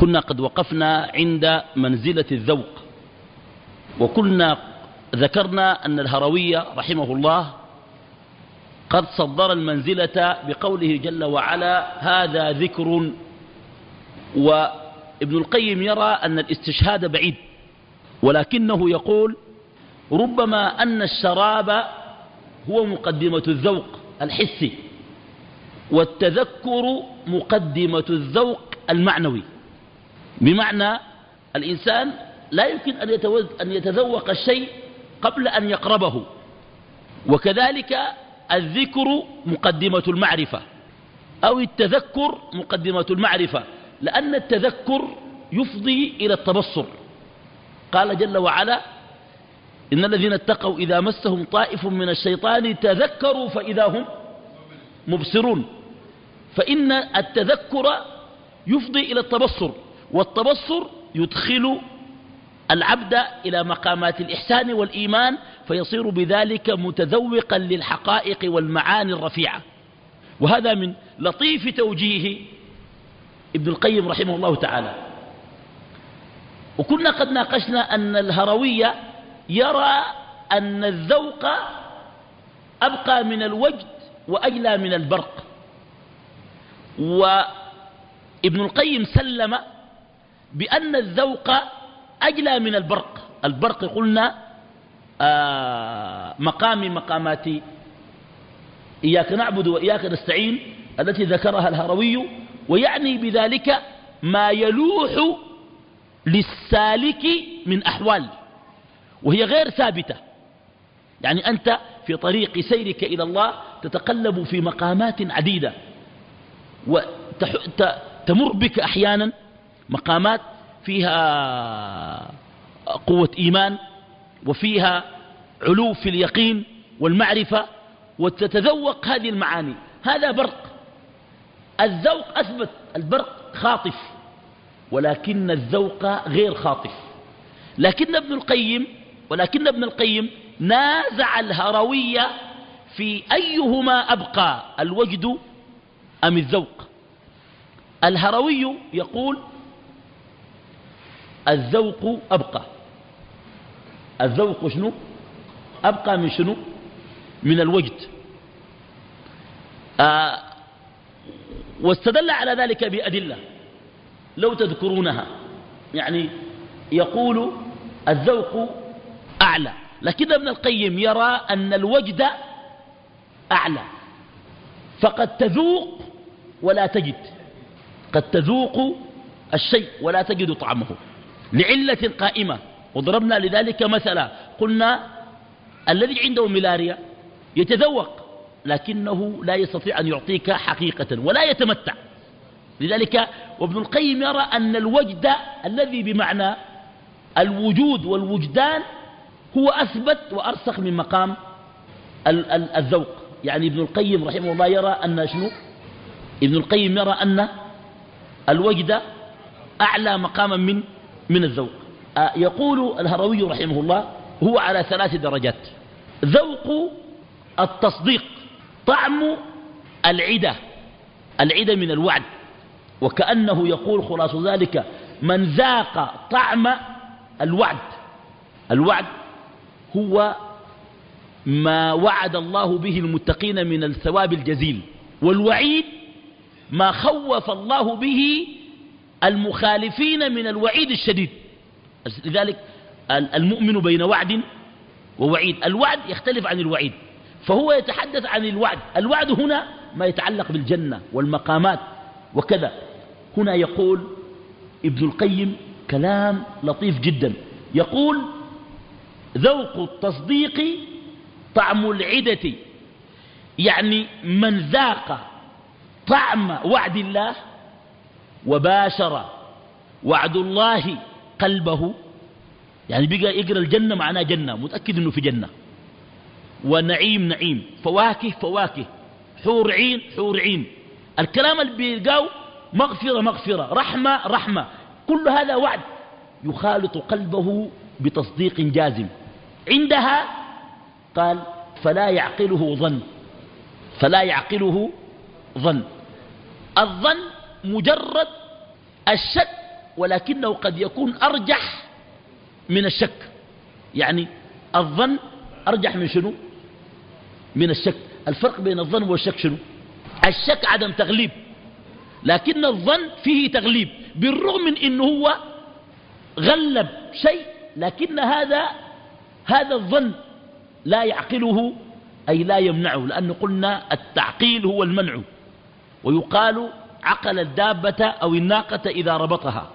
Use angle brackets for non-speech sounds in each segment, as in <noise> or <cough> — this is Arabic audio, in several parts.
كنا قد وقفنا عند منزلة الذوق. وكنا ذكرنا أن الهروية رحمه الله قد صدر المنزلة بقوله جل وعلا هذا ذكر. وابن القيم يرى أن الاستشهاد بعيد ولكنه يقول ربما أن الشراب هو مقدمة الذوق الحسي والتذكر مقدمة الذوق المعنوي. بمعنى الإنسان لا يمكن أن يتذوق الشيء قبل أن يقربه. وكذلك الذكر مقدمة المعرفة أو التذكر مقدمة المعرفة لأن التذكر يفضي إلى التبصر. قال جل وعلا إن الذين اتقوا إذا مسهم طائف من الشيطان تذكروا فإذا هم مبصرون. فإن التذكر يفضي إلى التبصر. والتبصر يدخل العبد إلى مقامات الإحسان والإيمان فيصير بذلك متذوقا للحقائق والمعاني الرفيعة. وهذا من لطيف توجيه ابن القيم رحمه الله تعالى. وكنا قد ناقشنا أن الهروية يرى أن الذوق أبقى من الوجد وأجلى من البرق. وابن القيم سلم بأن الذوق أجلى من البرق. البرق قلنا آه مقام مقامات إياك نعبد وإياك نستعين التي ذكرها الهروي ويعني بذلك ما يلوح للسالك من أحوال. وهي غير ثابتة. يعني أنت في طريق سيرك إلى الله تتقلب في مقامات عديدة وتمر بك أحيانا مقامات فيها قوة إيمان وفيها علو في اليقين والمعرفة وتتذوق هذه المعاني. هذا برق. الذوق أثبت. البرق خاطف. ولكن الذوق غير خاطف. لكن ابن القيم ولكن ابن القيم نازع الهروية في أيهما أبقى الوجد أم الذوق؟ الهروي يقول الذوق أبقى. الذوق شنو؟ أبقى من شنو؟ من الوجد. آه واستدل على ذلك بأدلة لو تذكرونها. يعني يقول الذوق أعلى. لكن ابن القيم يرى أن الوجد أعلى. فقد تذوق ولا تجد. قد تذوق الشيء ولا تجد طعمه. لعلة قائمة. وضربنا لذلك مثلا قلنا الذي عنده ملاريا يتذوق لكنه لا يستطيع أن يعطيك حقيقة ولا يتمتع. لذلك وابن القيم يرى أن الوجد الذي بمعنى الوجود والوجدان هو أثبت وأرسخ من مقام الذوق. يعني ابن القيم رحمه الله يرى أن شنو؟ ابن القيم يرى أن الوجد أعلى مقاما من من الذوق. آه، يقول الهروي رحمه الله هو على ثلاث درجات. ذوق التصديق طعم العدة العدة من الوعد. وكأنه يقول خلاص ذلك من ذاق طعم الوعد. الوعد هو ما وعد الله به المتقين من الثواب الجزيل. والوعيد ما خوف الله به المخالفين من الوعيد الشديد. لذلك المؤمن بين وعد ووعيد. الوعد يختلف عن الوعيد. فهو يتحدث عن الوعد. الوعد هنا ما يتعلق بالجنة والمقامات وكذا. هنا يقول ابن القيم كلام لطيف جدا. يقول ذوق التصديق طعم العدة. يعني من ذاق طعم وعد الله وباشر وعد الله قلبه. يعني بقى يقرأ الجنة معناه جنة متأكد أنه في جنة. ونعيم نعيم. فواكه فواكه. حور عين حور عين. الكلام اللي بيلقاه مغفرة مغفرة. رحمة رحمة. كل هذا وعد يخالط قلبه بتصديق جازم. عندها قال فلا يعقله ظن فلا يعقله ظن. الظن مجرد الشك ولكنه قد يكون أرجح من الشك. يعني الظن أرجح من شنو؟ من الشك. الفرق بين الظن والشك شنو؟ الشك عدم تغليب. لكن الظن فيه تغليب بالرغم من إنه هو غلب شيء لكن هذا هذا الظن لا يعقله أي لا يمنعه لأنه قلنا التعقيل هو المنع. ويقال عقل الدابة أو الناقة إذا ربطها.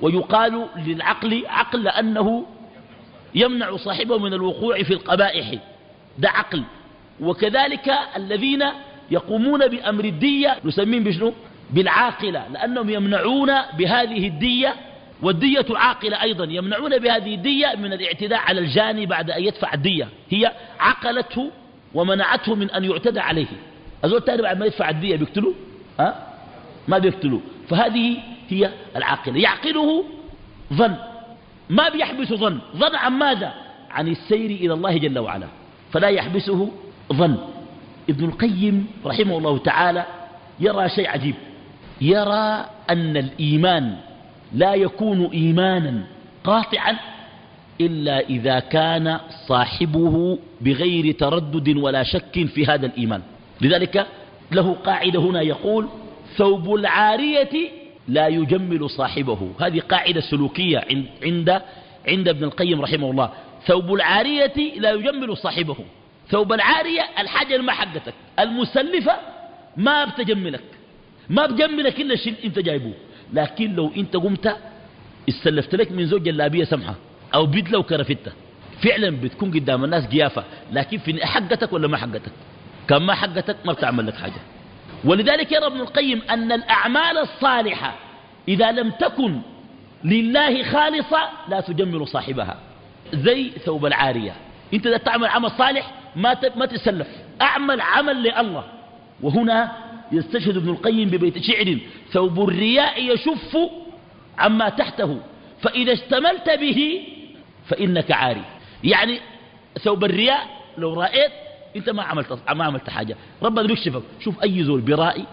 ويقال للعقل عقل لأنه يمنع صاحبه من الوقوع في القبائح. ده عقل. وكذلك الذين يقومون بأمر الدية نسميهم بشنو؟ بالعاقلة لأنهم يمنعون بهذه الدية. والدية عاقلة أيضا يمنعون بهذه الدية من الاعتداء على الجاني بعد أن يدفع الدية. هي عقلته ومنعته من أن يعتدى عليه. أزول تاني بعد ما يدفع الدية بيقتلوا ها؟ ما بيقتلوا فهذه هي العاقلة. يعقله ظن. ما بيحبس ظن. ظن عن ماذا؟ عن السير إلى الله جل وعلا. فلا يحبسه ظن. ابن القيم رحمه الله تعالى يرى شيء عجيب. يرى أن الإيمان لا يكون إيمانا قاطعا إلا إذا كان صاحبه بغير تردد ولا شك في هذا الإيمان. لذلك له قاعدة هنا يقول ثوب العارية لا يجمل صاحبه. هذه قاعدة سلوكية عند عند ابن القيم رحمه الله. ثوب العارية لا يجمل صاحبه. ثوب العارية الحاجة ما حقتك. المسلفة ما بتجملك. ما بجملك إلا الشيء أنت جايبه. لكن لو أنت قمت استلفت لك من زوج جلابية سمحة أو بدلة وكرفتة فعلا بتكون قدام الناس قيافة لكن في حقتك ولا ما حقتك؟ كان ما حقتك ما بتعمل لك حاجة. ولذلك يرى ابن القيم أن الأعمال الصالحة إذا لم تكن لله خالصة لا تجمل صاحبها. زي ثوب العارية. أنت إذا تعمل عمل صالح ما ما تسلف. أعمل عمل لله. وهنا يستشهد ابن القيم ببيت شعر ثوب الرياء يشف عما تحته. فإذا اشتملت به فإنك عاري. يعني ثوب الرياء لو رأيت انت ما عملت ما عملت حاجة. ربنا بيكشفك شوف أي زول برائي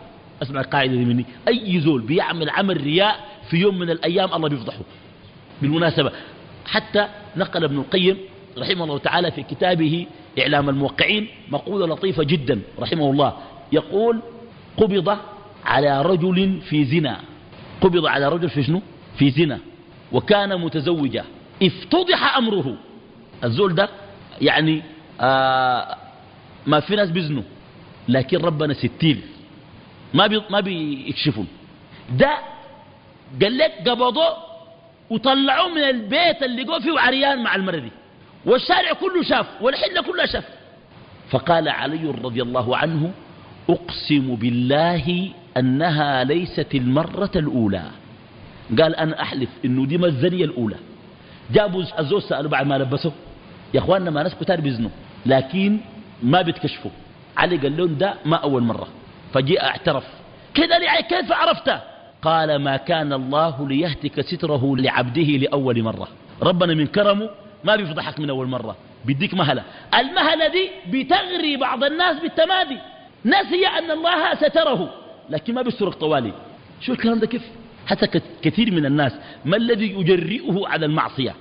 اسمع القاعدة دي مني. أي زول بيعمل عمل رياء في يوم من الأيام الله بيفضحه. بالمناسبة حتى نقل ابن القيم رحمه الله تعالى في كتابه إعلام الموقعين مقولة لطيفة جدا رحمه الله. يقول قبض على رجل في زنا. قبض على رجل في شنو؟ في زنا. وكان متزوجا. افتضح أمره. الزول ده يعني آه ما في ناس بيزنوا لكن ربنا ستير ما بي ما بيكشفون ده قال لك قبضوه وطلعوه من البيت اللي جوه فيه عريان مع المرة والشارع كله شاف والحلة كلها شاف. فقال علي رضي الله عنه أقسم بالله أنها ليست المرة الأولى. قال أنا أحلف إنه دي ما الزنية الأولى. جابوا الزوج سألوا بعد ما لبسوا يا أخواننا ما ناس كتار بيزنوا لكن ما بيتكشفوا علي قال لهم ده ما أول مرة. فجاء أعترف. كذا كيف عرفت؟ قال ما كان الله ليهتك ستره لعبده لأول مرة. ربنا من كرمه ما بيفضحك من أول مرة. بيديك مهلة. المهلة دي بتغري بعض الناس بالتمادي. نسي أن الله ستره. لكن ما بيسترك طوالي. شو الكلام ده كيف؟ حتى كثير من الناس ما الذي يجرئه على المعصية؟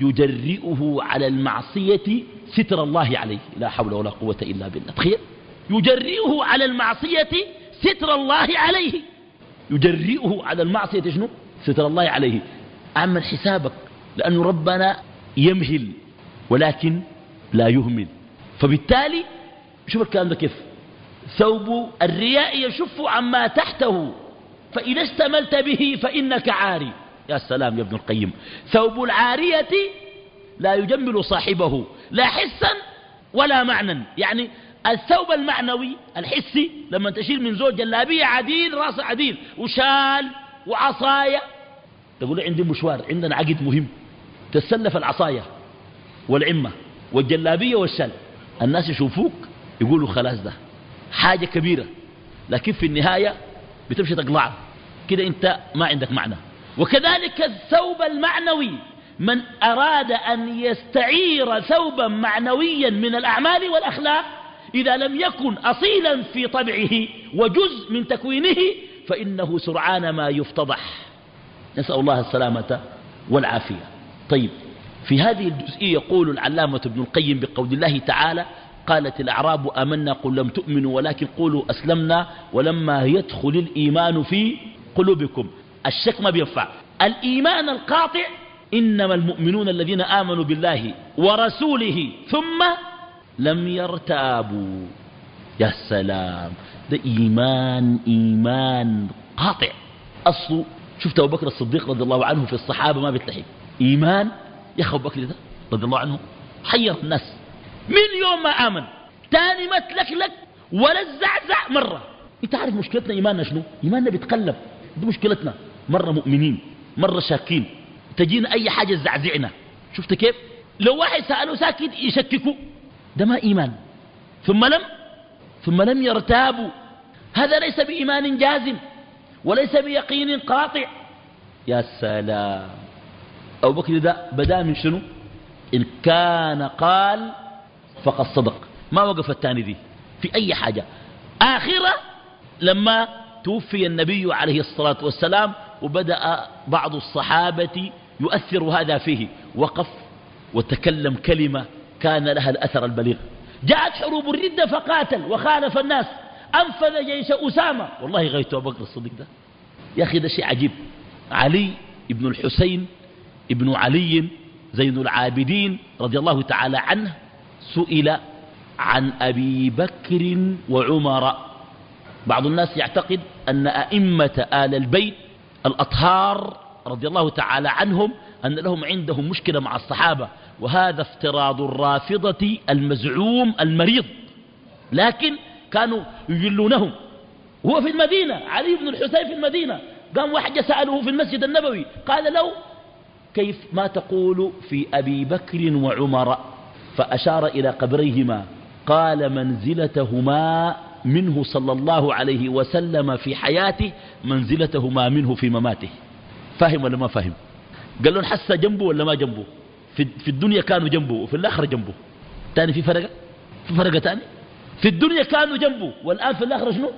يجرئه على المعصية ستر الله عليه. لا حول ولا قوة إلا بالله. تخيل. يجرئه على المعصية ستر الله عليه. يجرئه على المعصية شنو؟ ستر الله عليه. أعمل حسابك لأن ربنا يمهل ولكن لا يهمل. فبالتالي شوف الكلام ده كيف. ثوب الرياء يشف عما تحته. فإذا استملت به فإنك عاري. يا سلام يا ابن القيم. ثوب العارية لا يجمل صاحبه لا حسا ولا معنى يعني الثوب المعنوي الحسي لما تشيل من زوج جلابية عديل رأس عديل وشال وعصاية. تقول عندي مشوار عندنا عقد مهم. تسلف العصاية والعمة والجلابية والشال. الناس يشوفوك يقولوا خلاص ده حاجة كبيرة. لكن في النهاية بتمشي تقلع كده انت ما عندك معنى. وكذلك الثوب المعنوي من أراد أن يستعير ثوبا معنويا من الأعمال والأخلاق إذا لم يكن أصيلا في طبعه وجزء من تكوينه فإنه سرعان ما يفتضح. نسأل الله السلامة والعافية. طيب في هذه الجزئية يقول العلامة ابن القيم بقول الله تعالى قالت الأعراب أمنا قل لم تؤمنوا ولكن قولوا أسلمنا ولما يدخل الإيمان في قلوبكم. الشك ما بينفع. الإيمان القاطع إنما المؤمنون الذين آمنوا بالله ورسوله ثم لم يرتابوا. يا سلام. ده إيمان إيمان قاطع. أصله شفت أبو بكر الصديق رضي الله عنه في الصحابة ما بيتلحق إيمان؟ يا أخي أبو بكر ده رضي الله عنه حير الناس. من يوم ما آمن تاني ما تلكلك ولا الزعزع مرة. انت عارف مشكلتنا إيماننا شنو؟ إيماننا بيتقلب دي مشكلتنا. مرة مؤمنين مرة شاكين تجينا أي حاجة زعزعنا شفت كيف؟ لو واحد سأله ساكت يشككوا. ده ما إيمان. ثم لم؟ ثم لم يرتابوا. هذا ليس بإيمان جازم وليس بيقين قاطع. يا سلام. أبو بكر ده بدأ من شنو؟ إن كان قال فقد صدق. ما وقف الثاني دي في أي حاجة. آخرة لما توفي النبي عليه الصلاة والسلام وبدأ بعض الصحابة يؤثر هذا فيه. وقف وتكلم كلمة كان لها الأثر البليغ. جاءت حروب الردة فقاتل وخالف الناس. أنفذ جيش أسامة. والله غيت أبو بكر الصديق ده. يا أخي ده شيء عجيب. علي ابن الحسين ابن علي زين العابدين رضي الله تعالى عنه سئل عن أبي بكر وعمر. بعض الناس يعتقد أن أئمة آل البيت الأطهار رضي الله تعالى عنهم أن لهم عندهم مشكلة مع الصحابة وهذا افتراض الرافضة المزعوم المريض لكن كانوا يجلونهم. هو في المدينة علي بن الحسين في المدينة قام واحد سأله في المسجد النبوي قال له كيف ما تقول في أبي بكر وعمر؟ فأشار إلى قبريهما قال منزلتهما منه صلى الله عليه وسلم في حياته منزلتهما منه في مماته. فاهم ولا ما فاهم؟ قال له حس جنبه ولا ما جنبه؟ في, في الدنيا كانوا جنبه وفي الآخرة جنبه. تاني في فرقة؟ في فرقة تاني؟ في الدنيا كانوا جنبه والآن في الآخرة شنو؟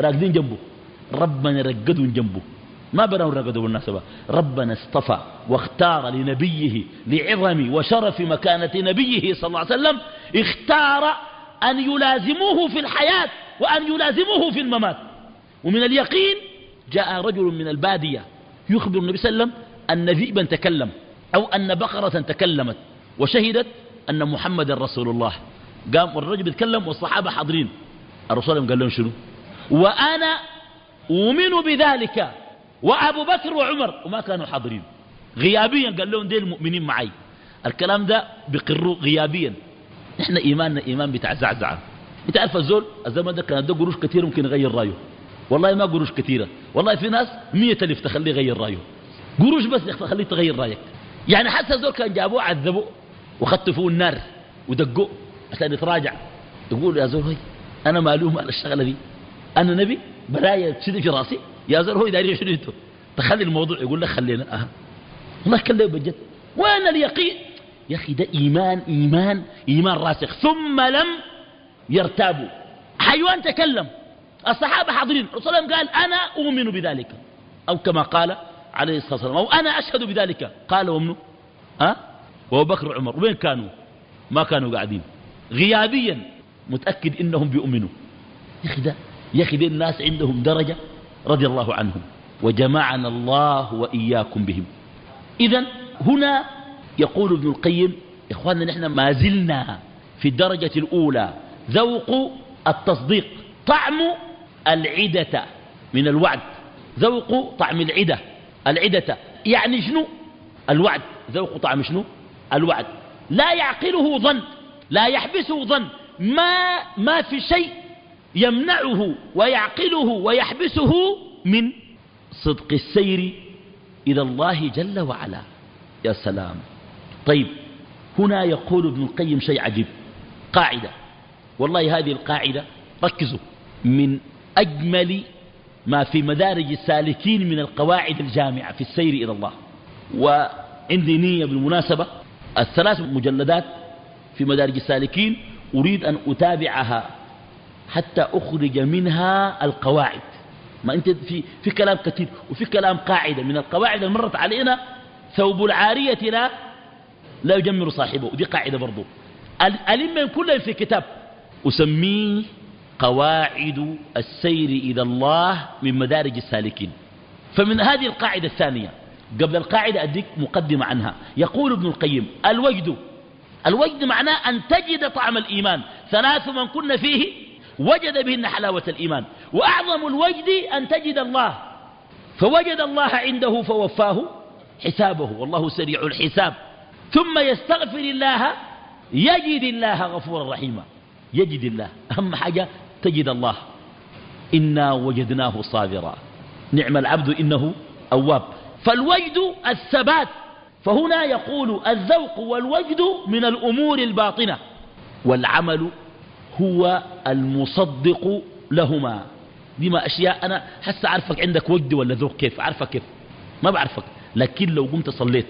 راقدين جنبه. ربنا رقدوا جنبه. ما بنوا رقدوا بالنسبة ربنا اصطفى واختار لنبيه لعظم وشرف مكانة نبيه صلى الله عليه وسلم. اختار أن يلازموه في الحياة وأن يلازموه في الممات. ومن اليقين جاء رجل من البادية يخبر النبي صلى الله عليه وسلم أن ذئبا تكلم أو أن بقرة تكلمت وشهدت أن محمد رسول الله. قام والرجل بيتكلم والصحابة حاضرين. الرسول قال لهم شنو؟ وأنا أؤمن بذلك وأبو بكر وعمر. وما كانوا حاضرين. غيابيا قال لهم دي المؤمنين معي. الكلام ده بقروا غيابيا. إحنا إيماننا إيمان بتاع زعزعة. انت عارف الزول الزمن ده كان ده قروش كثير ممكن يغير رأيه. والله ما قروش كثيرة والله في ناس مية ألف تخليه يغير رأيه. قروش بس تخليه تغير رأيك. يعني حتى الزول كان جابوه عذبوه فيه النار ودقوه عشان يتراجع. يقول يا زول هي أنا مالوم على الشغلة دي؟ أنا نبي برايا تشد في رأسي؟ يا زول هو داري شنو تخلي الموضوع يقول لك خلينا. أه. الله كله بجد. وين اليقين يا أخي ده إيمان إيمان إيمان راسخ. ثم لم يرتابوا. حيوان تكلم. الصحابة حاضرين. الرسول قال أنا أؤمن بذلك. أو كما قال عليه الصلاة والسلام. أو أنا أشهد بذلك. قال ومنه ها؟ أه؟ وابو بكر وعمر. وين كانوا؟ ما كانوا قاعدين. غيابيا. متأكد إنهم بيؤمنوا. يا أخي ده يا أخي ده الناس عندهم درجة رضي الله عنهم. وجمعنا الله وإياكم بهم. إذا هنا يقول ابن القيم إخواننا نحن ما زلنا في الدرجة الأولى ذوق التصديق طعم العدة من الوعد. ذوق طعم العدة العدة. يعني شنو؟ الوعد. ذوق طعم شنو؟ الوعد. لا يعقله ظن لا يحبسه ظن. ما, ما في شيء يمنعه ويعقله ويحبسه من صدق السير إلى الله جل وعلا. يا سلام. طيب هنا يقول ابن القيم شيء عجيب. قاعدة. والله هذه القاعدة ركزوا من أجمل ما في مدارج السالكين من القواعد الجامعة في السير إلى الله. وعندي نية بالمناسبة الثلاث مجلدات في مدارج السالكين أريد أن أتابعها حتى أخرج منها القواعد. ما أنت في, في كلام كثير وفي كلام قاعدة. من القواعد اللي مرت علينا ثوب العارية لا لا يجمر صاحبه. دي قاعدة برضو. ألم كلهم في كتاب أسميه قواعد السير إلى الله من مدارج السالكين. فمن هذه القاعدة الثانية قبل القاعدة أديك مقدمة عنها. يقول ابن القيم الوجد. الوجد معناه أن تجد طعم الإيمان. ثلاث من كن فيه وجد بهن حلاوة الإيمان. وأعظم الوجد أن تجد الله. فوجد الله عنده فوفاه حسابه. والله سريع الحساب. ثم يستغفر الله يجد الله غفورا رحيما. يجد الله. أهم حاجة تجد الله. إنا وجدناه صابرا. نعم العبد إنه أواب. فالوجد الثبات. فهنا يقول الذوق والوجد من الأمور الباطنة. والعمل هو المصدق لهما. دي أشياء أنا حس أعرفك عندك وجد ولا ذوق كيف؟ أعرفك كيف؟ ما بعرفك. لكن لو قمت صليت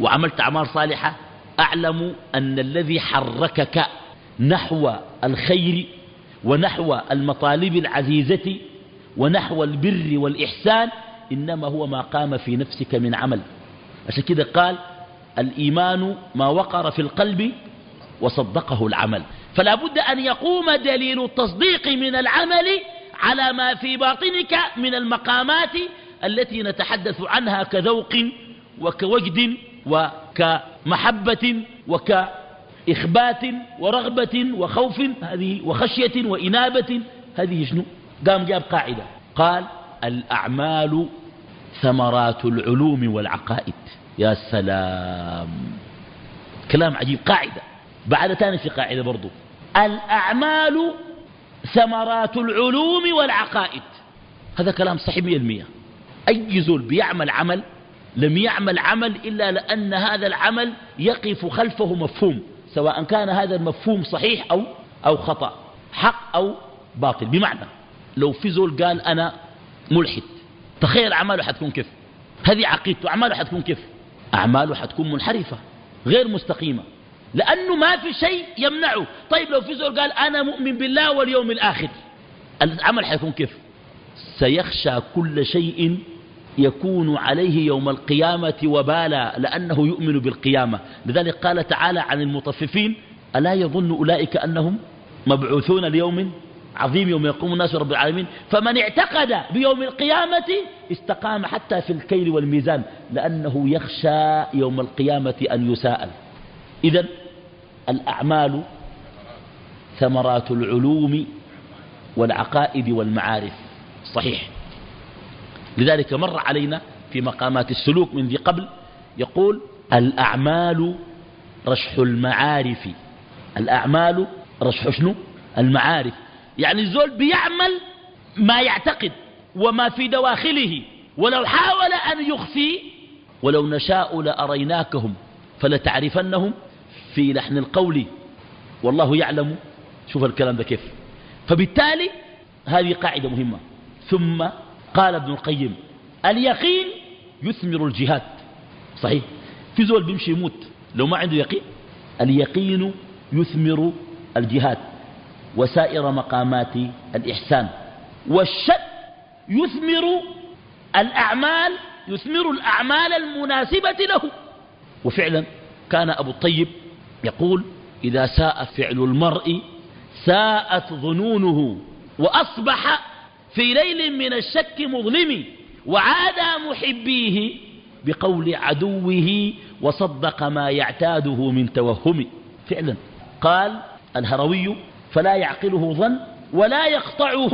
وعملت أعمال صالحة أعلم أن الذي حركك نحو الخير ونحو المطالب العزيزة ونحو البر والإحسان إنما هو ما قام في نفسك من عمل. عشان كده قال الإيمان ما وقر في القلب وصدقه العمل. فلا بد أن يقوم دليل التصديق من العمل على ما في باطنك من المقامات التي نتحدث عنها كذوق وكوجد وكمحبة وكإخبات ورغبة وخوف هذه وخشية وإنابة هذه شنو؟ قام جاب قاعدة قال الأعمال ثمرات العلوم والعقائد. يا سلام. كلام عجيب. قاعدة. بعد تاني في قاعدة برضو. الأعمال ثمرات العلوم والعقائد. هذا كلام صحيح مئة المئة أي زول بيعمل عمل لم يعمل عمل إلا لأن هذا العمل يقف خلفه مفهوم سواء كان هذا المفهوم صحيح أو, أو خطأ حق أو باطل. بمعنى لو في زول قال أنا ملحد تخيل أعماله حتكون كيف؟ هذه عقيدته أعماله حتكون كيف؟ أعماله حتكون منحرفة غير مستقيمة لأنه ما في شيء يمنعه. طيب لو في زول قال أنا مؤمن بالله واليوم الآخر العمل حيكون كيف؟ سيخشى كل شيء يكون عليه يوم القيامة وبالا لأنه يؤمن بالقيامة. لذلك قال تعالى عن المطففين ألا يظن أولئك أنهم مبعوثون ليوم عظيم يوم يقوم الناس رب العالمين؟ فمن اعتقد بيوم القيامة استقام حتى في الكيل والميزان لأنه يخشى يوم القيامة أن يساءل. إذا الأعمال ثمرات العلوم والعقائد والمعارف. صحيح. لذلك مر علينا في مقامات السلوك من ذي قبل يقول الأعمال رشح المعارف. الأعمال رشح شنو؟ المعارف. يعني الزول بيعمل ما يعتقد وما في دواخله. ولو حاول أن يخفي ولو نشاء لأريناكهم فلتعرفنهم في لحن القول. والله يعلم. شوف الكلام ده كيف. فبالتالي هذه قاعدة مهمة. ثم قال ابن القيم اليقين يثمر الجهاد. صحيح؟ في زول بيمشي يموت لو ما عنده يقين اليقين يثمر الجهاد. وسائر مقامات الإحسان. والشك يثمر الأعمال يثمر الأعمال المناسبة له. وفعلا كان أبو الطيب يقول إذا ساء فعل المرء ساءت ظنونه وأصبح في ليل من الشك مظلم وعاد محبيه بقول عدوه وصدق ما يعتاده من توهم فعلا. قال الهروي فلا يعقله ظن ولا يقطعه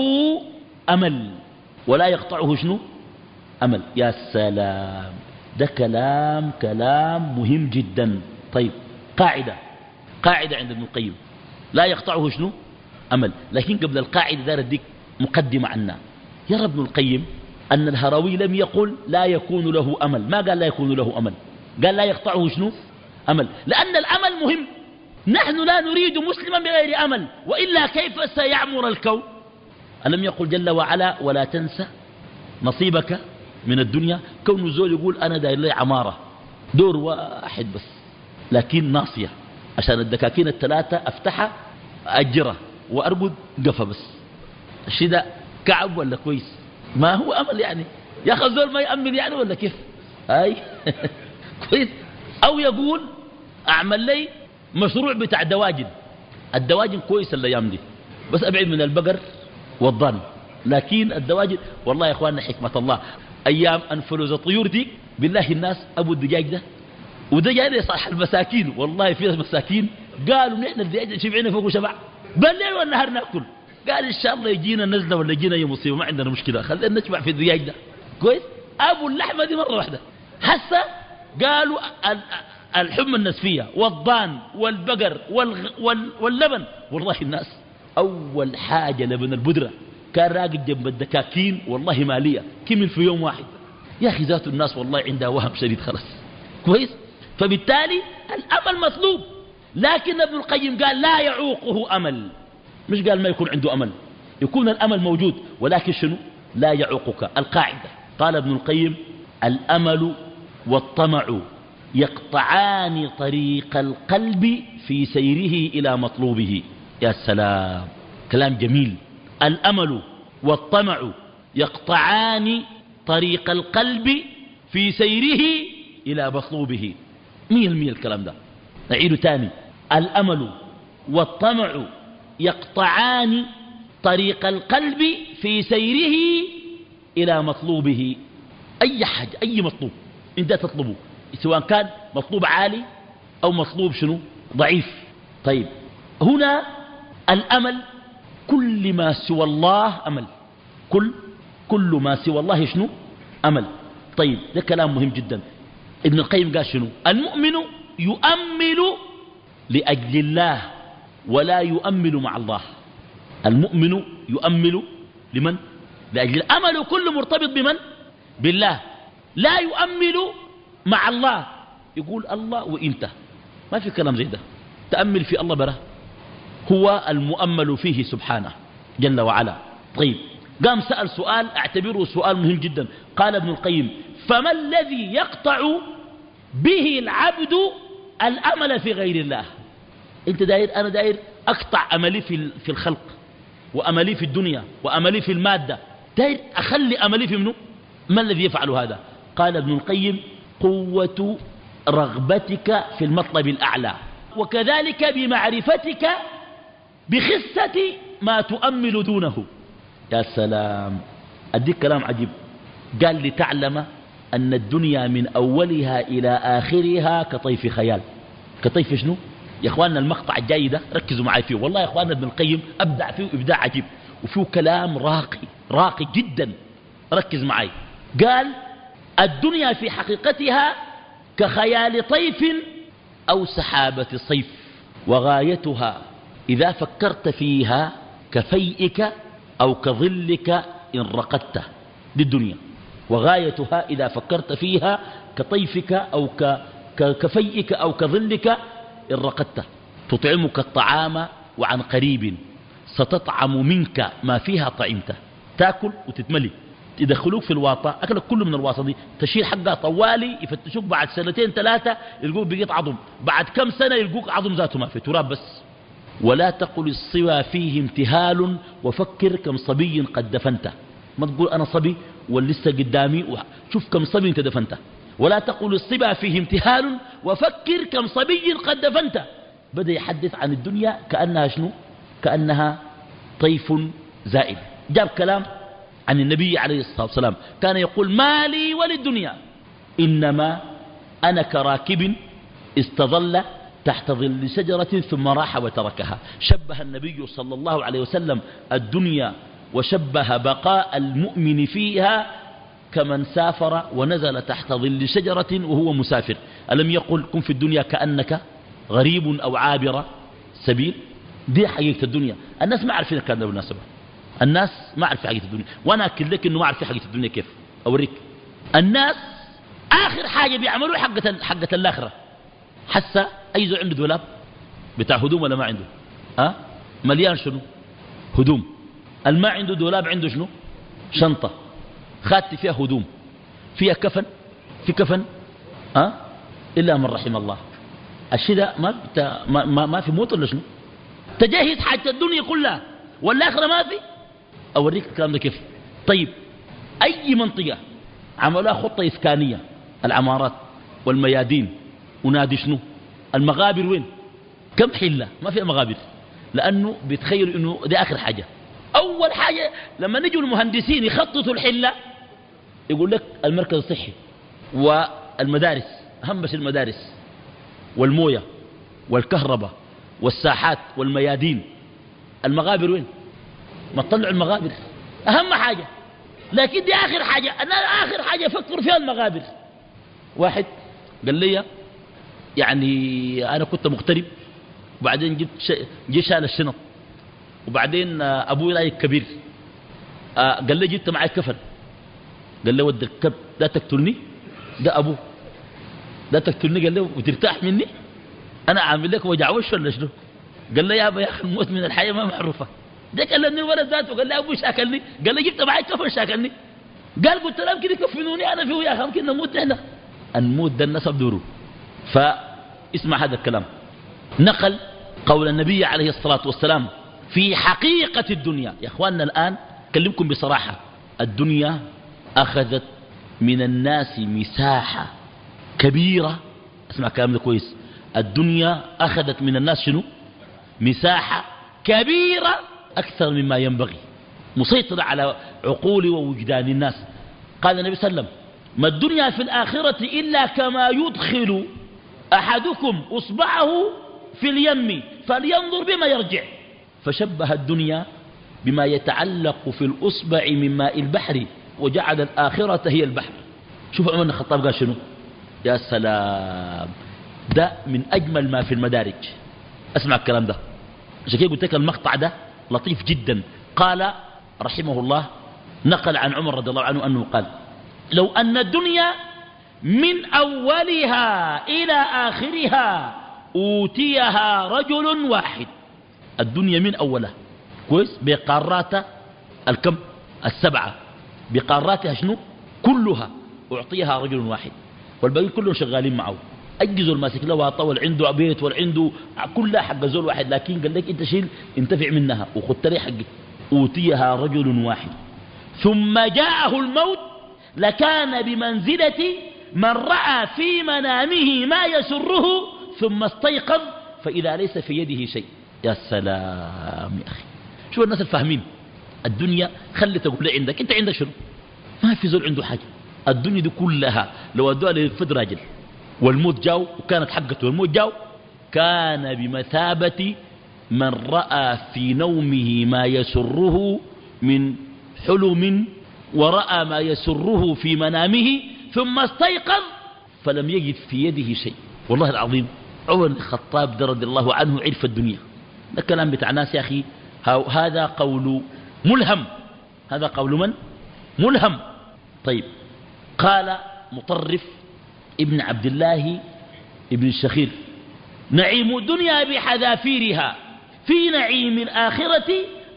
أمل. ولا يقطعه شنو؟ أمل. يا سلام. ده كلام كلام مهم جدا. طيب. قاعدة. قاعدة عند ابن القيم. لا يقطعه شنو؟ أمل. لكن قبل القاعدة دار اديك مقدمة عنا. يرى ابن القيم أن الهروي لم يقل لا يكون له أمل. ما قال لا يكون له أمل؟ قال لا يقطعه شنو؟ أمل. لأن الأمل مهم. نحن لا نريد مسلما بغير أمل. وإلا كيف سيعمر الكون؟ ألم يقل جل وعلا ولا تنسى نصيبك من الدنيا؟ كون الزول يقول أنا داير لي عمارة. دور واحد بس. لكن ناصية. عشان الدكاكين الثلاثة أفتحها أجرة. وأرقد قفا بس. الشيء ده كعب ولا كويس؟ ما هو أمل يعني؟ يا أخي الزول ما يأمل يعني ولا كيف؟ أي؟ <laughs> كويس؟ أو يقول أعمل لي مشروع بتاع دواجن الدواجن كويس الأيام دي بس أبعد من البقر والضن. لكن الدواجن والله يا إخواننا حكمة الله أيام أنفلوز الطيور دي بالله الناس أبو الدجاج ده. وده جاي لصالح المساكين والله في مساكين قالوا نحن الدجاج شبعنا فوق شبع. بالليل والنهار نأكل. قال ان شاء الله يجينا نزلة ولا يجينا أي مصيبة ما عندنا مشكلة. خلينا نشبع في الدجاج ده. كويس؟ أبو اللحمة دي مرة واحدة. هسه قالوا الحمى النسفية والضان والبقر واللبن. والله الناس أول حاجة لبن البدره كان راقد جنب الدكاكين والله ماليه كمل في يوم واحد. يا أخي ذات الناس والله عندها وهم شديد خلاص. كويس؟ فبالتالي الأمل مطلوب. لكن ابن القيم قال لا يعوقه أمل. مش قال ما يكون عنده أمل. يكون الأمل موجود ولكن شنو؟ لا يعوقك القاعدة. قال ابن القيم الأمل والطمع يقطعان طريق القلب في سيره إلى مطلوبه. يا سلام. كلام جميل. الأمل والطمع يقطعان طريق القلب في سيره إلى مطلوبه. مية المية الكلام ده. نعيده تاني. الأمل والطمع يقطعان طريق القلب في سيره إلى مطلوبه. أي حاجة أي مطلوب. أنت تطلبه. سواء كان مطلوب عالي أو مطلوب شنو؟ ضعيف. طيب. هنا الأمل كل ما سوى الله أمل. كل كل ما سوى الله شنو؟ أمل. طيب. ده كلام مهم جدا. ابن القيم قال شنو؟ المؤمن يؤمل لأجل الله. ولا يؤمل مع الله. المؤمن يؤمل لمن؟ لأجل الأمل. كله مرتبط بمن؟ بالله. لا يؤمل مع الله. يقول الله وإنت. ما في كلام زي ده. تأمل في الله برا. هو المؤمل فيه سبحانه جل وعلا. طيب قام سأل سؤال اعتبره سؤال مهم جدا. قال ابن القيم فما الذي يقطع به العبد الأمل في غير الله؟ انت داير أنا داير اقطع املي في في الخلق واملي في الدنيا واملي في المادة. داير اخلي املي في منه ما الذي يفعل هذا؟ قال ابن القيم قوة رغبتك في المطلب الأعلى وكذلك بمعرفتك بخسه ما تؤمل دونه. يا سلام أديك كلام عجيب. قال لتعلم أن الدنيا من أولها إلى آخرها كطيف خيال. كطيف شنو؟ يا إخواننا المقطع الجاي ده ركزوا معي فيه. والله يا إخواننا ابن القيم أبدع فيه ابداع عجيب. وفيه كلام راقي راقي جدا. ركز معي قال الدنيا في حقيقتها كخيال طيف أو سحابة صيف وغايتها إذا فكرت فيها كفيئك أو كظلك إن رقدت للدنيا وغايتها إذا فكرت فيها كطيفك أو كفيئك أو كظلك إن رقدت تطعمك الطعام وعن قريب. ستطعم منك ما فيها طعمته. تأكل وتتملي. يدخلوك في الواطة. أكلك كله من الواطة دي. تشيل حقها طوالي يفتشوك بعد سنتين ثلاثة يلقوك بقيت عظم. بعد كم سنة يلقوك عظم ذاته ما في. تراب بس. ولا تقل الصوى فيه امتهال وفكر كم صبي قد دفنته. ما تقول أنا صبي ولسه قدامي شوف كم صبي أنت دفنته. ولا تقل الصبا فيه امتهال وفكر كم صبي قد دفنت. بدأ يحدث عن الدنيا كأنها شنو؟ كأنها طيف زائد. جاب كلام عن النبي عليه الصلاة والسلام. كان يقول ما لي وللدنيا إنما أنا كراكب استظل تحت ظل شجرة ثم راح وتركها. شبه النبي صلى الله عليه وسلم الدنيا وشبه بقاء المؤمن فيها كمن سافر ونزل تحت ظل شجرة وهو مسافر. ألم يقل كن في الدنيا كأنك غريب أو عابر سبيل؟ دي حقيقة الدنيا. الناس ما عارفين الكلام ده بالمناسبة. الناس ما عارف حاجة الدنيا. وأنا أكد لك إنه ما عارف حاجة الدنيا كيف. أوريك. الناس آخر حاجة بيعملوا حقة حقة الآخرة. حسا أي زول عنده دولاب؟ بتاع هدوم ولا ما عنده؟ ها؟ مليان شنو؟ هدوم. الما عنده دولاب عنده شنو؟ شنطة. خاتت فيها هدوم. فيها كفن؟ في كفن؟ ها؟ إلا من رحم الله. الشيء ده ما, ما, ما, ما في موت ولا شنو؟ تجهز حاجة الدنيا كلها والآخرة ما في؟ أوريك الكلام ده كيف. طيب أي منطقة عملوها خطة إسكانية؟ العمارات والميادين. ونادي شنو؟ المغابر وين؟ كم حلة؟ ما فيها مغابر. لأنه بيتخيلوا أنه دي آخر حاجة. أول حاجة لما نجوا المهندسين يخططوا الحلة يقول لك المركز الصحي والمدارس أهم شيء المدارس والموية والكهرباء والساحات والميادين. المغابر وين؟ ما تطلعوا المغابر. أهم حاجة. لكن دي آخر حاجة. أنا آخر حاجة أفكر فيها المغابر. واحد قال لي يعني أنا كنت مغترب وبعدين جبت جي شال الشنط. وبعدين أبوي رأي كبير. آه، قال لي جبت معي كفن. قال لي ود الكب لا تقتلني. ده أبوه. لا تقتلني. قال لي وترتاح مني؟ أنا عامل لك وجع وش ولا شنو؟ قال لي يا يا أخي الموت من الحياة ما معروفة. ده كلمني ولد ذاته. قال لي أبوي شاكلني. قال لي جبت معي كفن شاكلني. قال قلت له يمكن يكفنوني أنا فيه يا أخي يمكن نموت هنا نموت ده النسب دوره. فاسمع هذا الكلام. نقل قول النبي عليه الصلاة والسلام في حقيقة الدنيا. يا أخواننا الآن أكلمكم بصراحة. الدنيا أخذت من الناس مساحة كبيرة. أسمع كلام ده كويس. الدنيا أخذت من الناس شنو؟ مساحة كبيرة أكثر مما ينبغي. مسيطرة على عقول ووجدان الناس. قال النبي صلى الله عليه وسلم ما الدنيا في الآخرة إلا كما يدخل أحدكم أصبعه في اليم فلينظر بما يرجع. فشبه الدنيا بما يتعلق في الأصبع من ماء البحر وجعل الآخرة هي البحر. شوف عمر الخطاب قال شنو؟ يا سلام ده من أجمل ما في المدارج أسمع الكلام ده. عشان كده قلت لك المقطع ده لطيف جدا. قال رحمه الله نقل عن عمر رضي الله عنه أنه قال لو أن الدنيا من أولها إلى آخرها أوتيها رجل واحد. الدنيا من أولها. كويس؟ بقارات الكم؟ السبعة. بقاراتها شنو؟ كلها. أعطيها رجل واحد. والباقي كلهم شغالين معه. أي زول ماسك له واطة عنده بيت عنده كلها حق زول واحد. لكن قال لك أنت شيل انتفع منها وخدت لي حقي أوتيها رجل واحد. ثم جاءه الموت. لكان بمنزلة من رأى في منامه ما يسره. ثم استيقظ. فإذا ليس في يده شيء. يا سلام يا أخي. شو الناس الفاهمين؟ الدنيا خلي تقول لي عندك. أنت عندك شنو؟ ما في زول عنده حاجة. الدنيا دي كلها لو ادوها لفد راجل والموت جاو وكانت حقته والموت جاو كان بمثابة من رأى في نومه ما يسره من حلم ورأى ما يسره في منامه ثم استيقظ فلم يجد في يده شيء. والله العظيم عمر الخطاب رضي الله عنه عرف الدنيا. ده كلام بتاع ناس يا أخي. هذا قول ملهم. هذا قول من؟ ملهم. طيب. قال مطرف ابن عبد الله ابن الشخير نعيم الدنيا بحذافيرها في نعيم الآخرة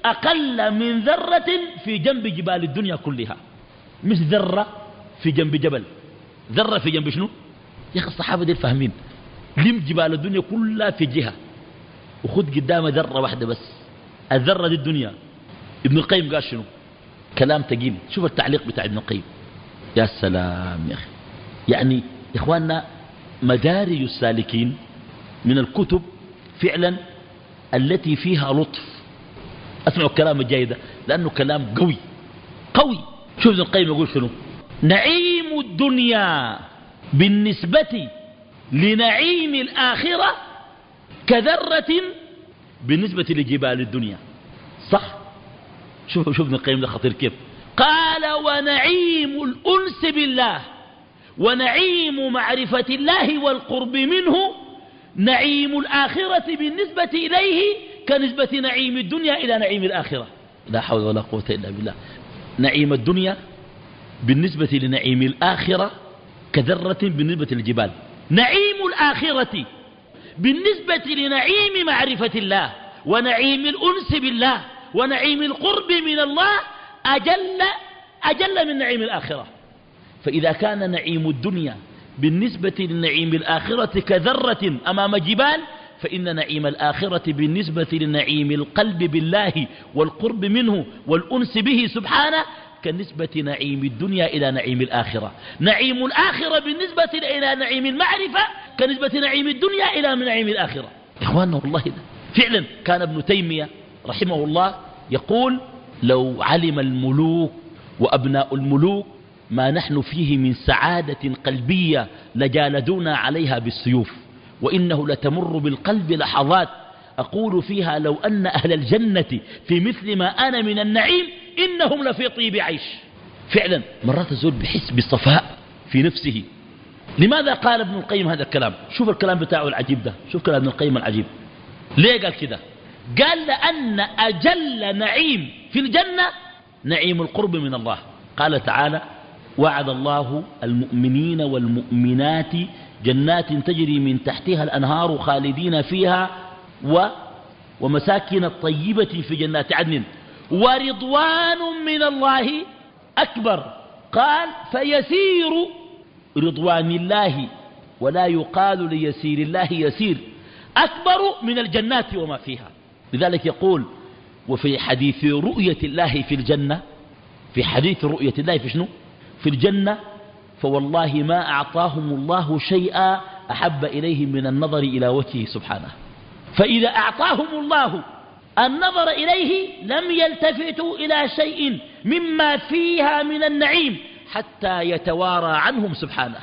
أقل من ذرة في جنب جبال الدنيا كلها. مش ذرة في جنب جبل. ذرة في جنب شنو؟ يا أخي الصحابة دي فاهمين. لم جبال الدنيا كلها في جهة. وخد قدام ذرة واحدة بس. الذرة دي الدنيا. ابن القيم قال شنو؟ كلام تقيل شوف التعليق بتاع ابن القيم. يا سلام يا أخي. يعني يا إخواننا مدارج السالكين من الكتب فعلا التي فيها لطف. أسمعوا الكلام الجاي ده. لأنه كلام قوي. قوي. شوف ابن القيم يقول شنو؟ نعيم الدنيا بالنسبة لنعيم الآخرة كذرة بالنسبة لجبال الدنيا. صح؟ شوف شوف ابن القيم ده خطير كيف. قال ونعيم الأنس بالله ونعيم معرفة الله والقرب منه نعيم الآخرة بالنسبة إليه كنسبة نعيم الدنيا إلى نعيم الآخرة. لا حول ولا قوة إلا بالله. نعيم الدنيا بالنسبة لنعيم الآخرة كذرة بالنسبة للجبال. نعيم الآخرة بالنسبة لنعيم معرفة الله ونعيم الأنس بالله ونعيم القرب من الله أجل أجل من نعيم الآخرة. فإذا كان نعيم الدنيا بالنسبة لنعيم الآخرة كذرة أمام جبال فإن نعيم الآخرة بالنسبة لنعيم القلب بالله والقرب منه والأنس به سبحانه كنسبة نعيم الدنيا إلى نعيم الآخرة. نعيم الآخرة بالنسبة إلى نعيم المعرفة كنسبة نعيم الدنيا إلى نعيم الآخرة. إخواننا والله ده فعلا كان ابن تيمية رحمه الله يقول لو علم الملوك وأبناء الملوك ما نحن فيه من سعادة قلبية لجالدونا عليها بالسيوف وإنه لتمر بالقلب لحظات أقول فيها لو أن أهل الجنة في مثل ما أنا من النعيم إنهم لفي طيب عيش. فعلا مرات الزول بحس بالصفاء في نفسه. لماذا قال ابن القيم هذا الكلام؟ شوف الكلام بتاعه العجيب ده. شوف كلام ابن القيم العجيب. ليه قال كده؟ قال لأن أجل نعيم في الجنة نعيم القرب من الله. قال تعالى وعد الله المؤمنين والمؤمنات جنات تجري من تحتها الأنهار خالدين فيها و ومساكن الطيبة في جنات عدن. ورضوان من الله أكبر. قال فيسير رضوان الله ولا يقال ليسير الله يسير. أكبر من الجنات وما فيها. لذلك يقول وفي حديث رؤية الله في الجنة في حديث رؤية الله في شنو؟ في الجنة فوالله ما أعطاهم الله شيئا أحب إليهم من النظر إلى وجهه سبحانه. فإذا أعطاهم الله النظر إليه لم يلتفتوا إلى شيء مما فيها من النعيم حتى يتوارى عنهم سبحانه.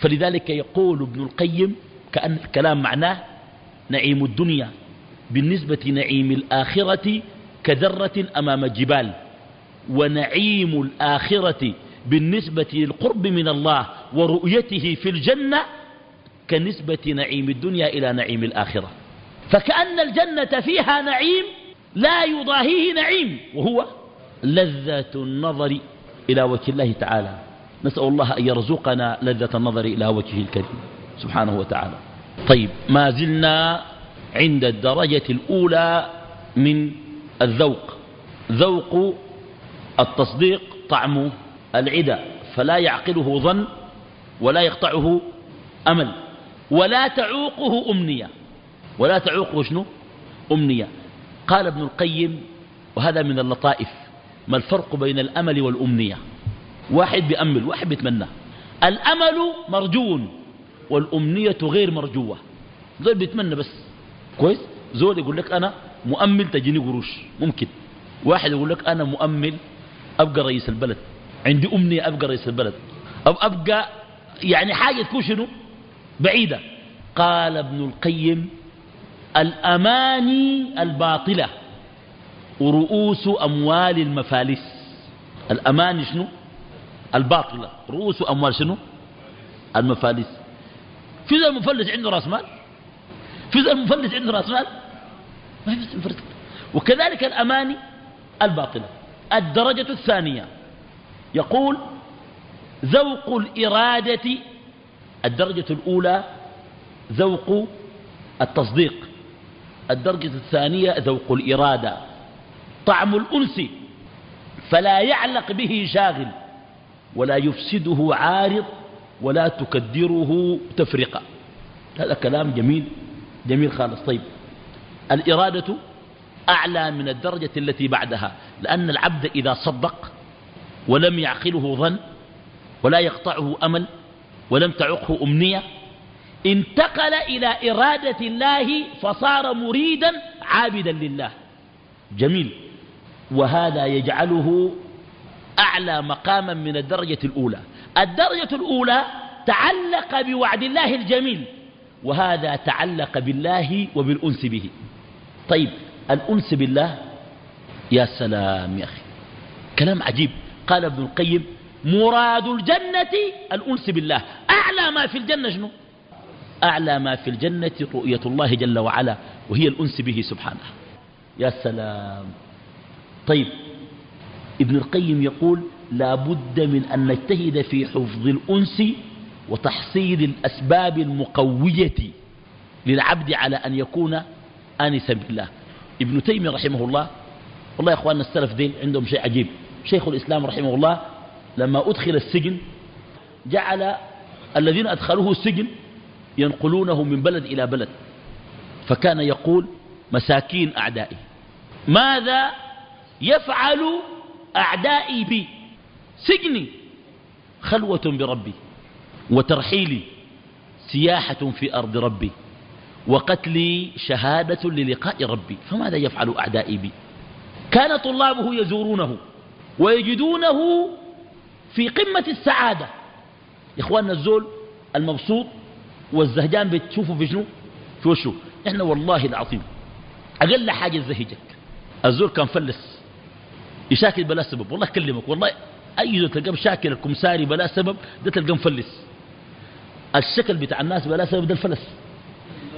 فلذلك يقول ابن القيم كأن الكلام معناه نعيم الدنيا بالنسبة نعيم الآخرة كذرة أمام الجبال ونعيم الآخرة بالنسبة للقرب من الله ورؤيته في الجنة كنسبة نعيم الدنيا إلى نعيم الآخرة. فكأن الجنة فيها نعيم لا يضاهيه نعيم وهو لذة النظر إلى وجه الله تعالى. نسأل الله أن يرزقنا لذة النظر إلى وجهه الكريم سبحانه وتعالى. طيب ما زلنا عند الدرجة الأولى من الذوق. ذوق التصديق طعم العدى فلا يعقله ظن ولا يقطعه أمل ولا تعوقه أمنية. ولا تعوقه شنو أمنية. قال ابن القيم وهذا من اللطائف ما الفرق بين الأمل والأمنية؟ واحد بأمل واحد بيتمنى. الأمل مرجو والأمنية غير مرجوة. زول بيتمنى بس. كويس؟ زول يقول لك أنا مؤمل تجيني قروش. ممكن. واحد يقول لك أنا مؤمل أبقى رئيس البلد. عندي أمنية أبقى رئيس البلد. أو أبقى يعني حاجة تكون شنو؟ بعيدة. قال ابن القيم الأماني الباطلة. ورؤوس أموال المفالس الأماني شنو؟ الباطلة. رؤوس أموال شنو؟ المفالس في ذا المفلس عنده رأس مال؟ في ذا المفلس عنده رأس مال؟ ما في فرق وكذلك الأماني الباطلة. الدرجة الثانية. يقول ذوق الإرادة. الدرجة الأولى ذوق التصديق. الدرجة الثانية ذوق الإرادة طعم الأنس فلا يعلق به شاغل ولا يفسده عارض ولا تكدره تفرقة. هذا كلام جميل جميل خالص. طيب الإرادة أعلى من الدرجة التي بعدها لأن العبد إذا صدق ولم يعقله ظن ولا يقطعه أمل ولم تعقه أمنية انتقل إلى إرادة الله فصار مريدا عابدا لله. جميل. وهذا يجعله أعلى مقاما من الدرجة الأولى. الدرجة الأولى تعلق بوعد الله الجميل وهذا تعلق بالله وبالأنس به. طيب الأنس بالله؟ يا سلام يا أخي. كلام عجيب. قال ابن القيم مراد الجنة الأنس بالله. أعلى ما في الجنة شنو؟ أعلى ما في الجنة رؤية الله جل وعلا وهي الأنس به سبحانه. يا سلام. طيب ابن القيم يقول لا بد من أن نجتهد في حفظ الأنس وتحصيل الأسباب المقوية للعبد على أن يكون آنسا بالله. ابن تيمية رحمه الله والله يا أخواننا السلف دين عندهم شيء عجيب. شيخ الإسلام رحمه الله لما أدخل السجن جعل الذين أدخلوه السجن ينقلونه من بلد إلى بلد. فكان يقول مساكين أعدائي ماذا يفعل أعدائي بي؟ سجني خلوة بربي وترحيلي سياحة في أرض ربي وقتلي شهادة للقاء ربي. فماذا يفعل أعدائي بي؟ كان طلابه يزورونه ويجدونه في قمة السعادة. إخواننا الزول المبسوط والزهجان بتشوفه في شنو؟ في وشه. إحنا والله العظيم. أقل حاجة زهجك الزول كان فلس. يشاكل بلا سبب. والله أكلمك. والله زول تلقى شاكل الكمساري بلا سبب ده تلقى مفلس. الشكل بتاع الناس بلا سبب ده الفلس.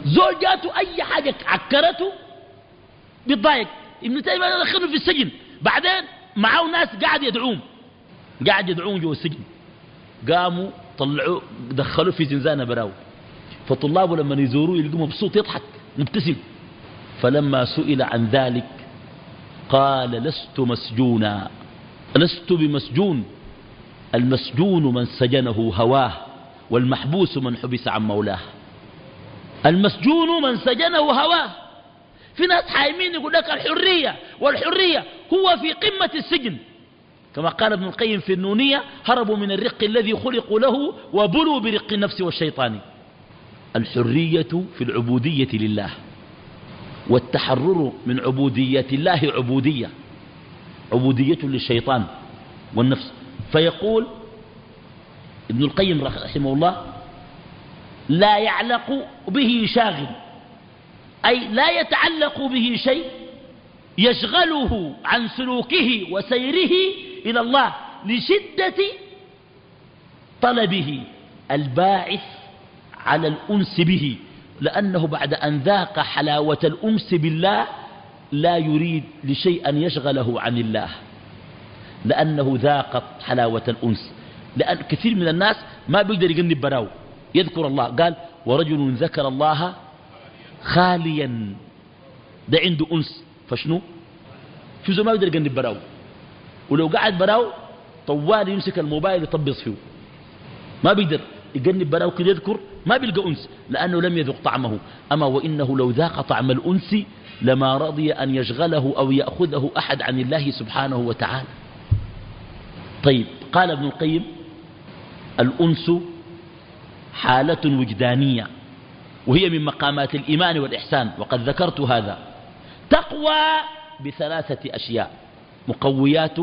زول جاته أي حاجة عكرته بيتضايق. ابن تيمية دخله في السجن. بعدين معاه ناس قاعد يدعوهم. قاعد يدعوهم جوا السجن. قاموا طلعوا دخلوه في زنزانة براو فطلابه لما يزوروه يلقوا مبسوط يضحك مبتسم. فلما سئل عن ذلك قال لست مسجونا لست بمسجون. المسجون من سجنه هواه والمحبوس من حبس عن مولاه. المسجون من سجنه هواه. في ناس حايمين يقول لك الحرية والحرية هو في قمة السجن. كما قال ابن القيم في النونية هربوا من الرق الذي خلقوا له وبلوا برق النفس والشيطان. الحرية في العبودية لله والتحرر من عبودية الله عبودية عبودية للشيطان والنفس. فيقول ابن القيم رحمه الله لا يعلق به شاغل أي لا يتعلق به شيء يشغله عن سلوكه وسيره إلى الله لشدة طلبه الباعث على الأنس به لأنه بعد أن ذاق حلاوة الأنس بالله لا يريد لشيء أن يشغله عن الله. لأنه ذاق حلاوة الأنس. لأن كثير من الناس ما بيقدر يجنب براو. يذكر الله قال ورجل ذكر الله خاليا. ده عنده أنس. فشنو؟ زول ما بيقدر يجنب براو. ولو قعد براو طوال يمسك الموبايل يطبص فيه. ما بيقدر. يجنب براو كده يذكر ما بيلقى أنس لأنه لم يذق طعمه. أما وإنه لو ذاق طعم الأنس لما رضي أن يشغله أو يأخذه أحد عن الله سبحانه وتعالى. طيب قال ابن القيم الأنس حالة وجدانية وهي من مقامات الإيمان والإحسان وقد ذكرت هذا. تقوى بثلاثة أشياء مقويات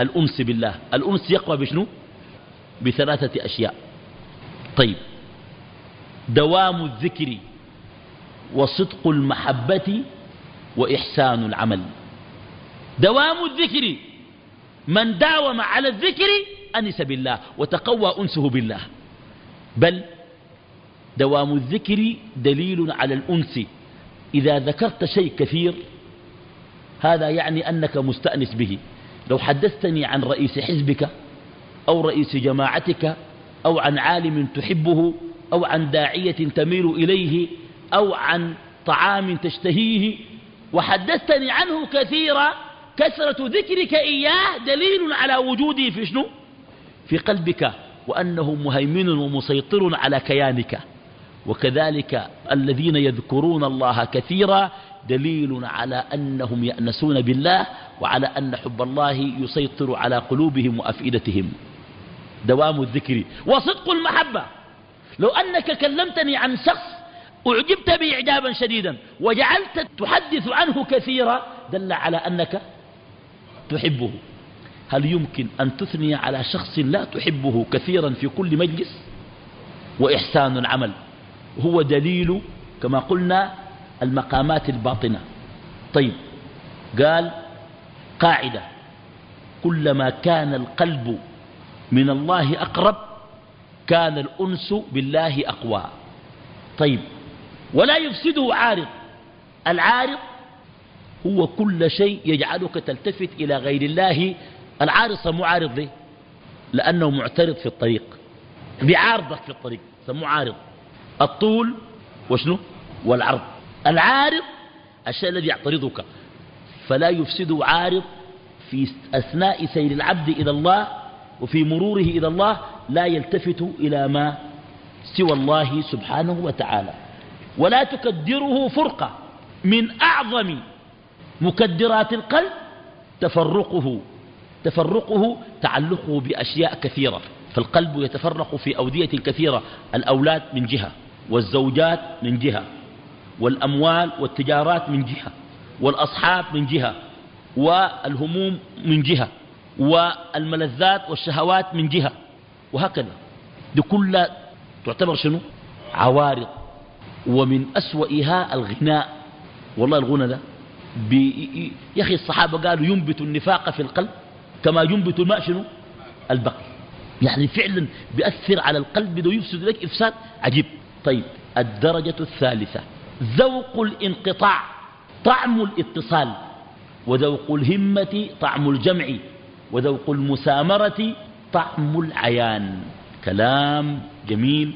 الأنس بالله. الأنس يقوى بشنو؟ بثلاثة أشياء. طيب. دوام الذكر وصدق المحبة وإحسان العمل. دوام الذكر من داوم على الذكر أنس بالله وتقوى أنسه بالله. بل دوام الذكر دليل على الأنس. إذا ذكرت شيء كثير هذا يعني أنك مستأنس به. لو حدثتني عن رئيس حزبك أو رئيس جماعتك أو عن عالم تحبه أو عن داعية تميل إليه أو عن طعام تشتهيه. وحدثتني عنه كثيرا كثرة ذكرك إياه دليل على وجوده في شنو؟ في قلبك وأنه مهيمن ومسيطر على كيانك. وكذلك الذين يذكرون الله كثيرا دليل على أنهم يأنسون بالله وعلى أن حب الله يسيطر على قلوبهم وأفئدتهم. دوام الذكر وصدق المحبة. لو أنك كلمتني عن شخص أعجبت به إعجابا شديدا وجعلت تحدث عنه كثيرا دل على أنك تحبه. هل يمكن أن تثني على شخص لا تحبه كثيرا في كل مجلس؟ وإحسان العمل. هو دليل كما قلنا المقامات الباطنة. طيب قال قاعدة كلما كان القلب من الله أقرب كان الأنس بالله أقوى. طيب ولا يفسده عارض. العارض هو كل شيء يجعلك تلتفت إلى غير الله. العارض سموه عارض ليه؟ لأنه معترض في الطريق. بيعارضك في الطريق سموه عارض. الطول وشنو؟ والعرض. العارض الشيء الذي يعترضك. فلا يفسد عارض في أثناء سير العبد إلى الله وفي مروره إلى الله لا يلتفت إلى ما سوى الله سبحانه وتعالى. ولا تكدره فرقة من أعظم مكدرات القلب تفرقه تفرقه تعلقه بأشياء كثيرة. فالقلب يتفرق في أودية كثيرة الأولاد من جهة والزوجات من جهة والأموال والتجارات من جهة والأصحاب من جهة والهموم من جهة. والملذات والشهوات من جهة. وهكذا. دي تعتبر شنو؟ عوارض. ومن أسوئها الغناء. والله الغنى ده يا أخي الصحابة قالوا ينبت النفاق في القلب كما ينبت الماء شنو؟ البقر. يعني فعلا بيأثر على القلب بده يفسد لك إفساد عجيب. طيب الدرجة الثالثة. ذوق الانقطاع طعم الاتصال. وذوق الهمة طعم الجمع. وذوق المسامرة طعم العيان. كلام جميل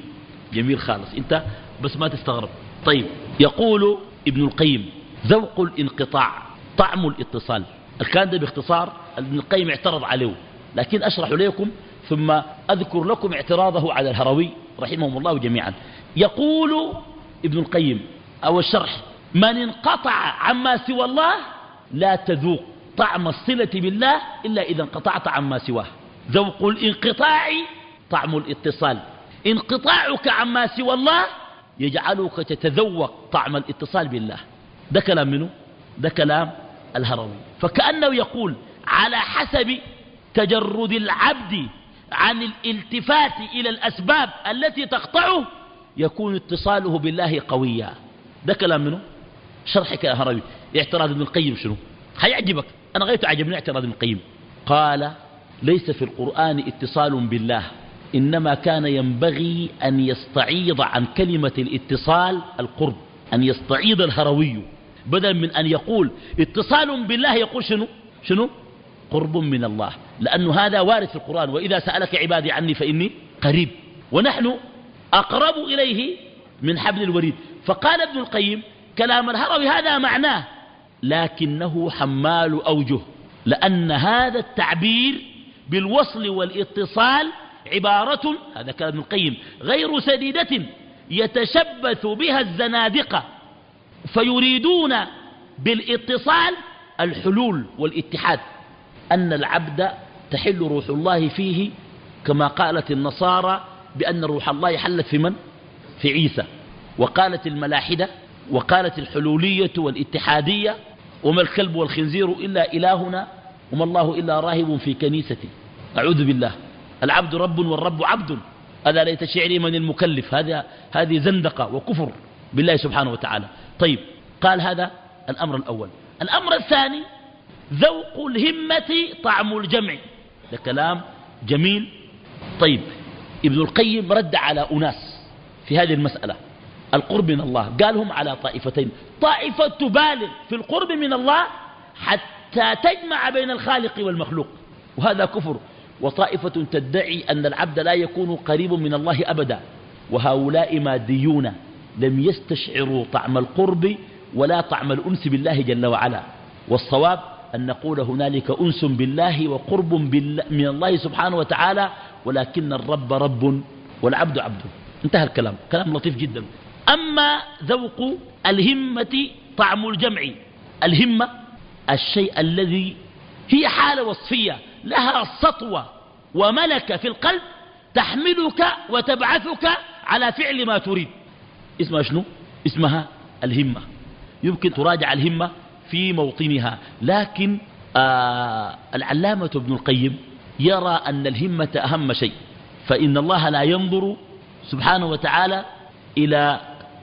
جميل خالص. انت بس ما تستغرب. طيب يقول ابن القيم ذوق الانقطاع طعم الاتصال. الكلام ده باختصار ابن القيم اعترض عليه لكن أشرح لكم ثم أذكر لكم اعتراضه على الهروي رحمهم الله جميعا. يقول ابن القيم أو الشرح من انقطع عما سوى الله لا تذوق طعم الصلة بالله إلا إذا انقطعت عما سواه. ذوق الانقطاع طعم الاتصال. انقطاعك عما سوى الله يجعلك تتذوق طعم الاتصال بالله. ده كلام منه ده كلام الهروي. فكأنه يقول على حسب تجرد العبد عن الالتفات إلى الأسباب التي تقطعه يكون اتصاله بالله قويا. ده كلام منه شرحك يا هروي. اعتراض ابن القيم شنو؟ هيعجبك. أنا غيرت عجبني اعتراض ابن القيم. قال ليس في القرآن اتصال بالله إنما كان ينبغي أن يستعيض عن كلمة الاتصال القرب أن يستعيض الهروي. بدل من أن يقول اتصال بالله يقول شنو؟ شنو؟ قرب من الله. لأن هذا وارد في القرآن وإذا سألك عبادي عني فإني قريب. ونحن أقرب إليه من حبل الوريد. فقال ابن القيم كلام الهروي هذا معناه لكنه حمال أوجه لأن هذا التعبير بالوصل والاتصال عبارة هذا كلام ابن القيم غير سديدة يتشبث بها الزنادقة فيريدون بالاتصال الحلول والاتحاد أن العبد تحل روح الله فيه كما قالت النصارى بأن روح الله حلت في من؟ في عيسى وقالت الملاحدة وقالت الحلولية والاتحادية وما الكلب والخنزير إلا إلهنا وما الله إلا راهب في كنيسته أعوذ بالله. العبد رب والرب عبد. هذا ليت شعري من المكلف. هذا هذه زندقة وكفر بالله سبحانه وتعالى. طيب قال هذا الأمر الأول. الأمر الثاني ذوق الهمة طعم الجمع. ده كلام جميل. طيب ابن القيم رد على أناس في هذه المسألة. القرب من الله. قالهم على طائفتين. طائفة تبالغ في القرب من الله حتى تجمع بين الخالق والمخلوق. وهذا كفر. وطائفة تدعي أن العبد لا يكون قريب من الله أبدا. وهؤلاء ماديون. لم يستشعروا طعم القرب ولا طعم الأنس بالله جل وعلا. والصواب أن نقول هنالك أنس بالله وقرب من الله سبحانه وتعالى. ولكن الرب رب والعبد عبد. انتهى الكلام. كلام لطيف جدا. أما ذوق الهمة طعم الجمع. الهمة الشيء الذي هي حالة وصفية لها سطوة وملكة في القلب تحملك وتبعثك على فعل ما تريد. اسمها شنو؟ اسمها الهمة. يمكن تراجع الهمة في موطنها. لكن آه العلامة ابن القيم يرى أن الهمة أهم شيء. فإن الله لا ينظر سبحانه وتعالى إلى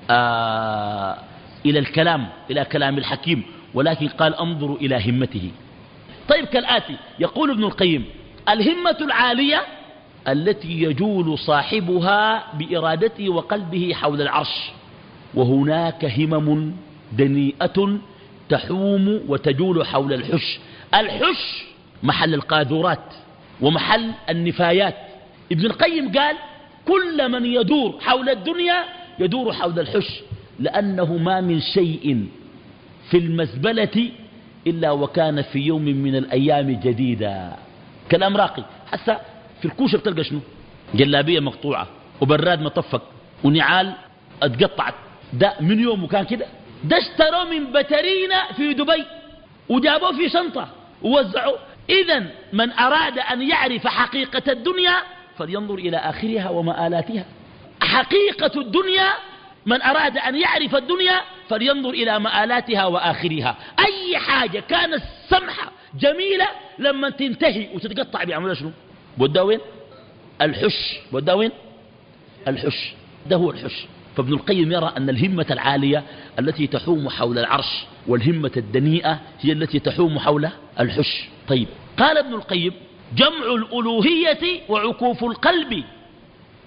آه إلى الكلام إلى كلام الحكيم ولكن قال أنظروا إلى همته. طيب كالآتي يقول ابن القيم الهمة العالية التي يجول صاحبها بإرادته وقلبه حول العرش وهناك همم دنيئة تحوم وتجول حول الحش. الحش محل القاذورات ومحل النفايات. ابن القيم قال كل من يدور حول الدنيا يدور حول الحش لأنه ما من شيء في المزبلة إلا وكان في يوم من الأيام جديدا. كلام راقي. حتى في الكوشة بتلقى شنو؟ جلابية مقطوعة وبراد مطفق ونعال اتقطعت. ده من يوم وكان كده. ده اشتروا من بترينا في دبي وجابوه في شنطة ووزعوا إذا من أراد أن يعرف حقيقة الدنيا فلينظر إلى آخرها ومآلاتها. حقيقة الدنيا من أراد أن يعرف الدنيا فلينظر إلى مآلاتها وآخرها. أي حاجة كانت سمحة جميلة لما تنتهي وتتقطع بيعملها شنو؟ بودا وين؟ الحش. بودا وين؟ الحش. ده هو الحش. فابن القيم يرى أن الهمة العالية التي تحوم حول العرش والهمة الدنيئة هي التي تحوم حول الحش. طيب قال ابن القيم جمع الألوهية وعكوف القلب.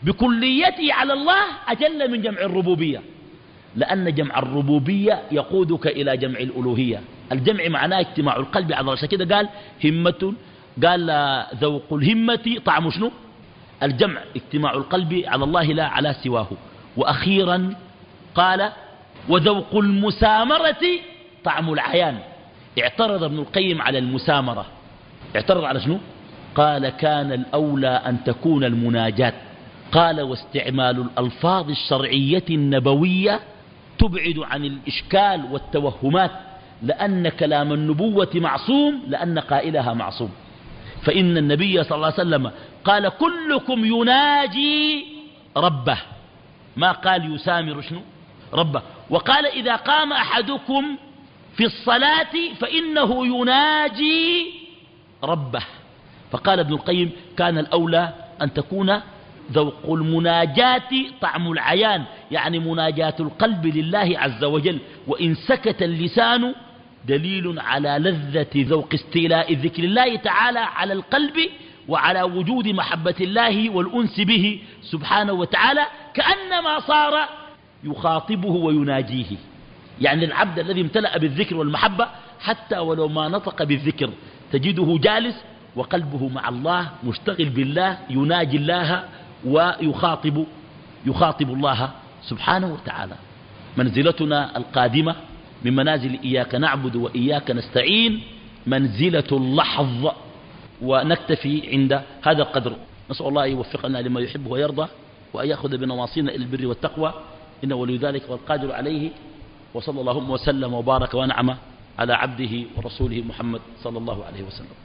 بكليته على الله أجل من جمع الربوبية. لأن جمع الربوبية يقودك إلى جمع الألوهية. الجمع معناه اجتماع القلب على الله كده قال همة قال ذوق الهمة طعم شنو؟ الجمع اجتماع القلب على الله لا على سواه. وأخيرا قال وذوق المسامرة طعم العيان. اعترض ابن القيم على المسامرة. اعترض على شنو؟ قال كان الأولى أن تكون المناجات قال واستعمال الألفاظ الشرعية النبوية تبعد عن الإشكال والتوهمات لأن كلام النبوة معصوم لأن قائلها معصوم. فإن النبي صلى الله عليه وسلم قال كلكم يناجي ربه. ما قال يسامر شنو؟ ربه. وقال إذا قام أحدكم في الصلاة فإنه يناجي ربه. فقال ابن القيم كان الأولى أن تكون ذوق المناجاة طعم العيان يعني مناجاة القلب لله عز وجل. وإن سكت اللسان دليل على لذة ذوق استيلاء ذكر الله تعالى على القلب وعلى وجود محبة الله والأنس به سبحانه وتعالى كأنما صار يخاطبه ويناجيه. يعني العبد الذي امتلأ بالذكر والمحبة حتى ولو ما نطق بالذكر تجده جالس وقلبه مع الله مشتغل بالله يناجي الله ويخاطب يخاطب الله سبحانه وتعالى. منزلتنا القادمة من منازل إياك نعبد وإياك نستعين منزلة اللحظ ونكتفي عند هذا القدر. نسأل الله يوفقنا لما يحب ويرضى وأن يأخذ بنواصينا إلى البر والتقوى إنه ولي ذلك والقادر عليه. وصلى اللهم وسلم وبارك ونعم على عبده ورسوله محمد صلى الله عليه وسلم.